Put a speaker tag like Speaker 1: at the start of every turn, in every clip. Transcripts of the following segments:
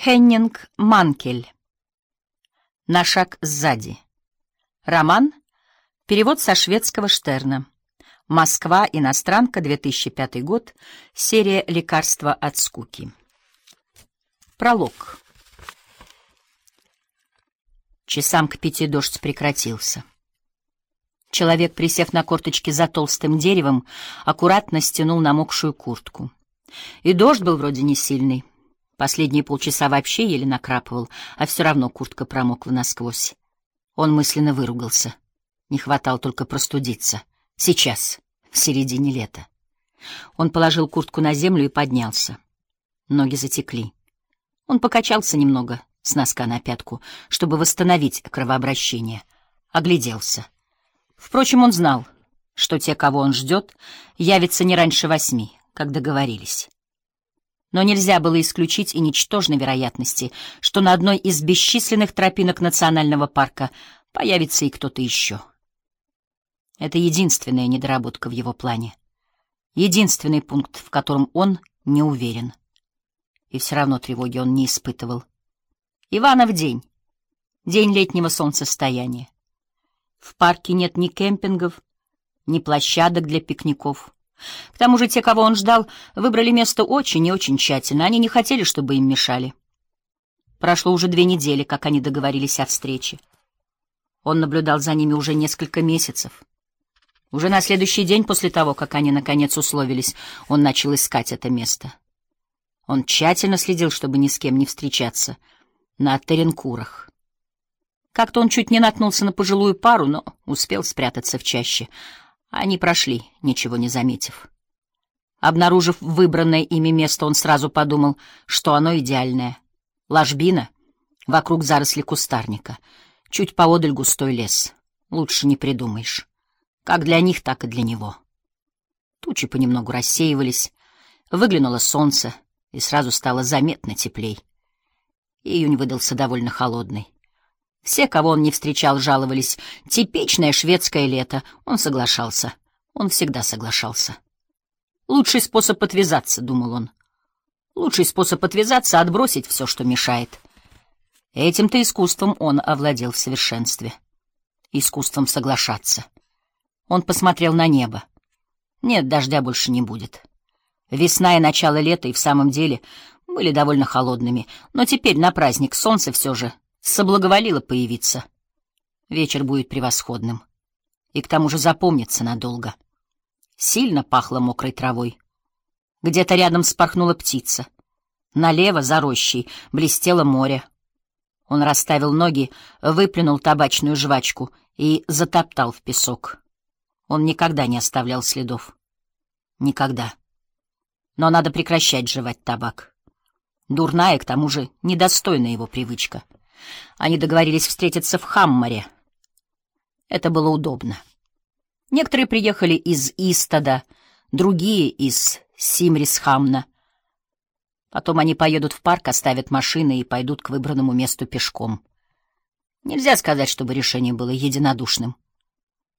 Speaker 1: Хеннинг Манкель. На шаг сзади. Роман. Перевод со шведского Штерна. Москва. Иностранка. 2005 год. Серия «Лекарства от скуки». Пролог. Часам к пяти дождь прекратился. Человек, присев на корточки за толстым деревом, аккуратно стянул намокшую куртку. И дождь был вроде не сильный. Последние полчаса вообще еле накрапывал, а все равно куртка промокла насквозь. Он мысленно выругался. Не хватало только простудиться. Сейчас, в середине лета. Он положил куртку на землю и поднялся. Ноги затекли. Он покачался немного с носка на пятку, чтобы восстановить кровообращение. Огляделся. Впрочем, он знал, что те, кого он ждет, явятся не раньше восьми, как договорились. Но нельзя было исключить и ничтожной вероятности, что на одной из бесчисленных тропинок национального парка появится и кто-то еще. Это единственная недоработка в его плане. Единственный пункт, в котором он не уверен. И все равно тревоги он не испытывал. Иванов день. День летнего солнцестояния. В парке нет ни кемпингов, ни площадок для пикников. К тому же те, кого он ждал, выбрали место очень и очень тщательно. Они не хотели, чтобы им мешали. Прошло уже две недели, как они договорились о встрече. Он наблюдал за ними уже несколько месяцев. Уже на следующий день после того, как они наконец условились, он начал искать это место. Он тщательно следил, чтобы ни с кем не встречаться на Теренкурах. Как-то он чуть не наткнулся на пожилую пару, но успел спрятаться в чаще — они прошли, ничего не заметив. Обнаружив выбранное ими место, он сразу подумал, что оно идеальное. Ложбина, вокруг заросли кустарника, чуть поодаль густой лес. Лучше не придумаешь. Как для них, так и для него. Тучи понемногу рассеивались, выглянуло солнце, и сразу стало заметно теплей. Июнь выдался довольно холодный. Все, кого он не встречал, жаловались. Типичное шведское лето. Он соглашался. Он всегда соглашался. Лучший способ отвязаться, — думал он. Лучший способ отвязаться — отбросить все, что мешает. Этим-то искусством он овладел в совершенстве. Искусством соглашаться. Он посмотрел на небо. Нет, дождя больше не будет. Весна и начало лета и в самом деле были довольно холодными, но теперь на праздник солнце все же соблаговолило появиться. Вечер будет превосходным. И к тому же запомнится надолго. Сильно пахло мокрой травой. Где-то рядом спорхнула птица. Налево, за рощей, блестело море. Он расставил ноги, выплюнул табачную жвачку и затоптал в песок. Он никогда не оставлял следов. Никогда. Но надо прекращать жевать табак. Дурная, к тому же, недостойная его привычка — они договорились встретиться в Хаммаре. Это было удобно. Некоторые приехали из Истада, другие — из Симрисхамна. Потом они поедут в парк, оставят машины и пойдут к выбранному месту пешком. Нельзя сказать, чтобы решение было единодушным.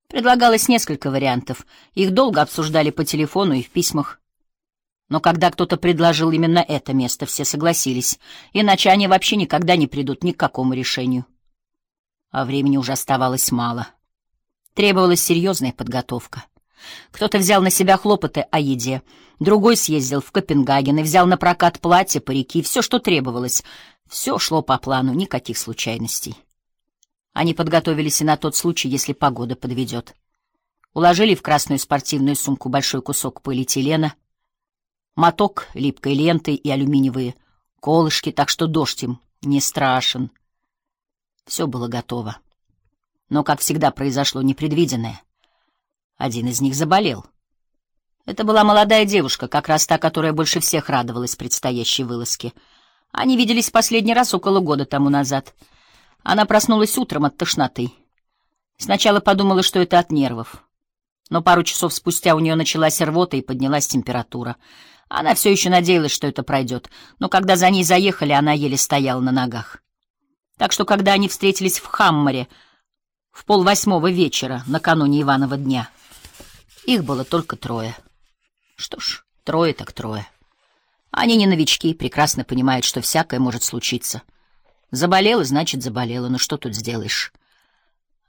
Speaker 1: Предлагалось несколько вариантов. Их долго обсуждали по телефону и в письмах. Но когда кто-то предложил именно это место, все согласились, иначе они вообще никогда не придут ни к какому решению. А времени уже оставалось мало. Требовалась серьезная подготовка. Кто-то взял на себя хлопоты о еде, другой съездил в Копенгаген и взял на прокат платья, парики, все, что требовалось. Все шло по плану, никаких случайностей. Они подготовились и на тот случай, если погода подведет. Уложили в красную спортивную сумку большой кусок полиэтилена — моток липкой ленты и алюминиевые колышки, так что дождь им не страшен. Все было готово. Но, как всегда, произошло непредвиденное. Один из них заболел. Это была молодая девушка, как раз та, которая больше всех радовалась предстоящей вылазке. Они виделись последний раз около года тому назад. Она проснулась утром от тошноты. Сначала подумала, что это от нервов. Но пару часов спустя у нее началась рвота и поднялась температура. Она все еще надеялась, что это пройдет, но когда за ней заехали, она еле стояла на ногах. Так что, когда они встретились в Хаммаре в полвосьмого вечера накануне Иванова дня, их было только трое. Что ж, трое так трое. Они не новички, прекрасно понимают, что всякое может случиться. Заболела, значит, заболела, но что тут сделаешь?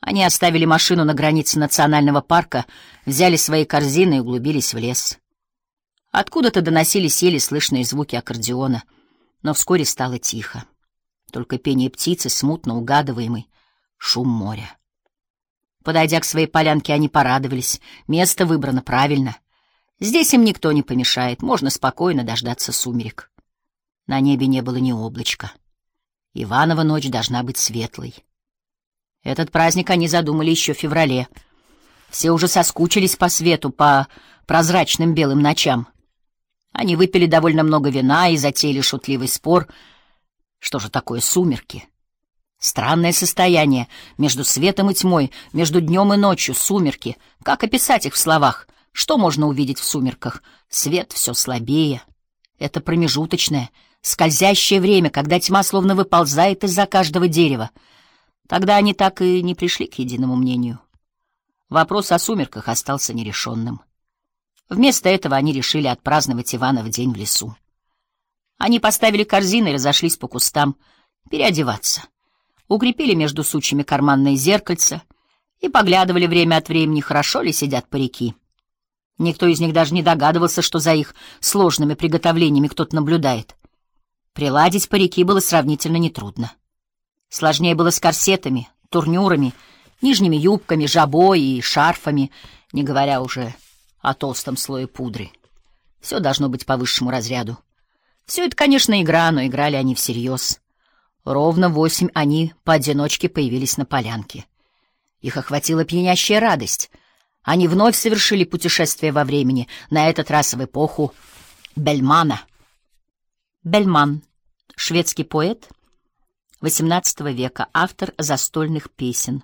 Speaker 1: Они оставили машину на границе национального парка, взяли свои корзины и углубились в лес. Откуда-то доносились еле слышные звуки аккордеона, но вскоре стало тихо. Только пение птицы, смутно угадываемый, шум моря. Подойдя к своей полянке, они порадовались. Место выбрано правильно. Здесь им никто не помешает, можно спокойно дождаться сумерек. На небе не было ни облачка. Иванова ночь должна быть светлой. Этот праздник они задумали еще в феврале. Все уже соскучились по свету, по прозрачным белым ночам. Они выпили довольно много вина и затеяли шутливый спор. Что же такое сумерки? Странное состояние между светом и тьмой, между днем и ночью, сумерки. Как описать их в словах? Что можно увидеть в сумерках? Свет все слабее. Это промежуточное, скользящее время, когда тьма словно выползает из-за каждого дерева. Тогда они так и не пришли к единому мнению. Вопрос о сумерках остался нерешенным. Вместо этого они решили отпраздновать Ивана в день в лесу. Они поставили корзины и разошлись по кустам переодеваться укрепили между сучьями карманные зеркальца и поглядывали время от времени, хорошо ли сидят парики. Никто из них даже не догадывался, что за их сложными приготовлениями кто-то наблюдает. Приладить парики было сравнительно нетрудно. Сложнее было с корсетами, турнюрами, нижними юбками, жабой и шарфами, не говоря уже о толстом слое пудры. Все должно быть по высшему разряду. Все это, конечно, игра, но играли они всерьез. Ровно восемь они поодиночке появились на полянке. Их охватила пьянящая радость. Они вновь совершили путешествие во времени, на этот раз в эпоху Бельмана. Бельман — шведский поэт XVIII века, автор застольных песен.